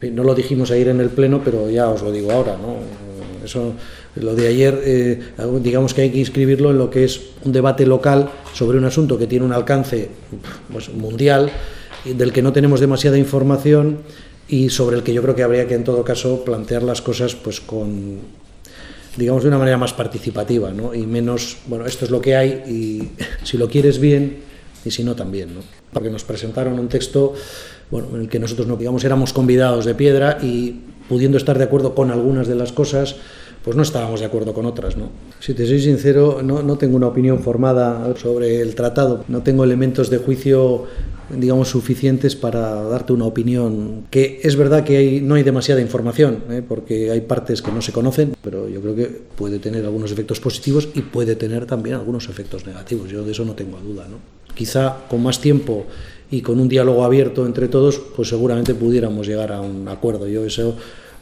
No lo dijimos ayer en el Pleno, pero ya os lo digo ahora, ¿no? Eso, lo de ayer, eh, digamos que hay que inscribirlo en lo que es un debate local sobre un asunto que tiene un alcance pues, mundial, del que no tenemos demasiada información y sobre el que yo creo que habría que en todo caso plantear las cosas pues con digamos de una manera más participativa ¿no? y menos bueno esto es lo que hay y si lo quieres bien y si no también ¿no? Porque nos presentaron un texto bueno en el que nosotros no digamos éramos convidados de piedra y pudiendo estar de acuerdo con algunas de las cosas pues no estábamos de acuerdo con otras. ¿no? Si te soy sincero, no, no, tengo una opinión formada sobre el tratado, no tengo elementos de juicio digamos suficientes para darte una opinión que es verdad que hay, no hay demasiada información ¿eh? porque hay partes que no se conocen pero yo creo que puede tener algunos efectos positivos y puede tener también algunos efectos negativos yo de eso no tengo duda ¿no? Quizá con más tiempo y con un diálogo abierto entre todos pues seguramente pudiéramos llegar a un acuerdo. Yo eso